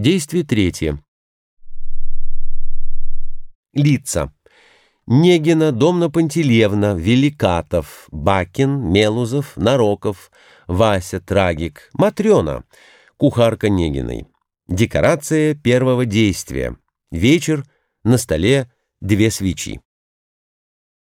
Действие третье. Лица. Негина, Домна Пантелеевна, Великатов, Бакин, Мелузов, Нароков, Вася, Трагик, Матрена, кухарка Негиной. Декорация первого действия. Вечер, на столе две свечи.